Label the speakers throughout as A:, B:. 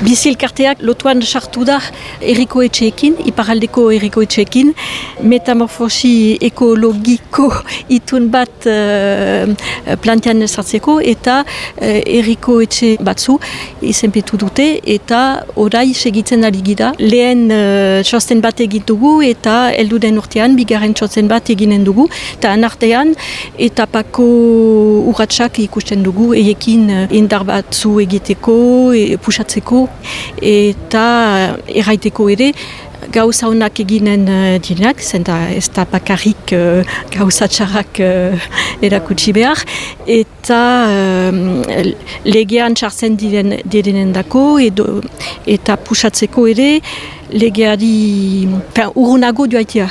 A: Bizilkarteak lotuan sartu da eriko etxeekin, iparaldeko eriko etxeekin, metamorfosi ekologiko itun bat uh, plantean sartzeko eta uh, eriko etxe batzu izenpetu dute eta orai segitzen ari gira. Lehen uh, txosten bat egin dugu eta elduden urtean bigarren txosten bat eginen dugu. Eta anartean etapako urratsak ikusten dugu eiekin indar batzu egiteko, e, pusatzeko eta erraiteko ere gauza honak eginen uh, direnak, zenta ez da bakarrik uh, gauza txarrak uh, erakutsi behar, eta uh, legean txartzen diren, direnen dako, edo, eta pusatzeko ere legeari urunago duaitea.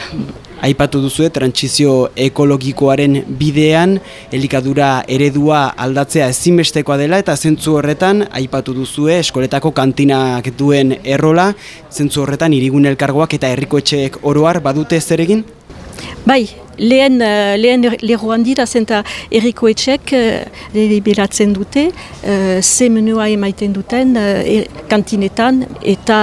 B: Aipatu duzue, trantsizio ekologikoaren bidean, elikadura eredua aldatzea ezinbestekoa dela, eta zentzu horretan, aipatu duzue, eskoletako kantinak duen errola, zentzu horretan, irigun elkargoak eta herrikoetxeek oroar badute zer egin?
A: Bai, lehen, uh, lehen leroan dira zenta errikoetxek uh, dute, uh, ze menua emaiten duten uh, kantinetan eta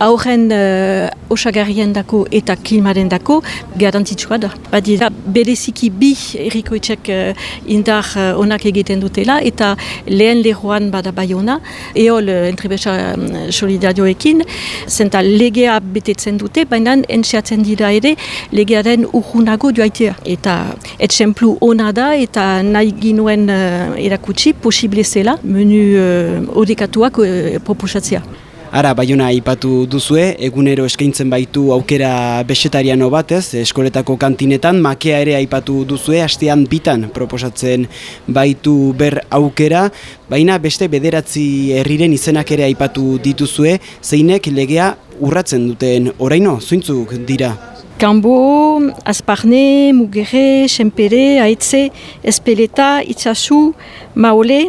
A: aurren uh, osagarrien dako eta klimaren dako garantitzua da. Badira, bereziki bi errikoetxek uh, indar uh, onak egiten dutela eta lehen leroan bada bai ona, eol uh, entrebesa um, solidarioekin, zenta legea betetzen dute, baina entxeatzen dira ere legearen urgunago joaitea. Eta etxemplu ona da eta nahi ginuen uh, erakutsi posible zela menu uh, odekatuak uh, proposatzea.
B: Ara, baiona aipatu duzue, egunero eskaintzen baitu aukera besetariano batez, eskoletako kantinetan, makea ere aipatu duzue, hastean bitan proposatzen baitu ber aukera, baina beste bederatzi herriren izenak ere aipatu dituzue, zeinek legea urratzen duten oraino, zuintzuk dira?
A: Kambo, Azparne, Mugere, Senpere, Aitze, Espeleta, Itzazu, Maole,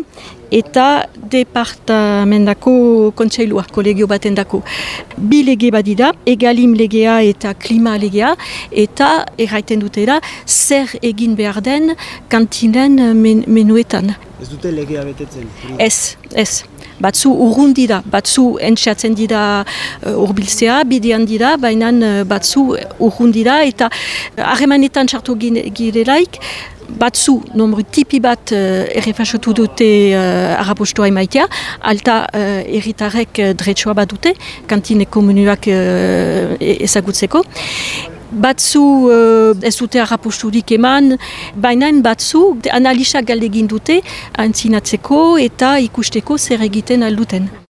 A: eta departamentako kontseilua, kolegio baten dako. Bi lege badida, egalim legea eta klima legea, eta erraiten dutera, zer egin behar den kantinen men menuetan.
B: Ez dute legea betetzen?
A: Ez, ez. Batzu urrun dira, batzu entxatzen dira uh, urbiltzea, bidean dira, baina uh, batzu urrun dira, eta harremanetan uh, txartu girelaik, batzu nomru tipi bat uh, errefasatu dute uh, arrapostoa emaitea, alta uh, erritarek uh, dretsua bat dute, kantineko menuak uh, ezagutzeko. Batzu uh, ez dute arraposturik eman, baina batzu analisak galdegin dute antzinatzeko eta ikusteko zer egiten alduten.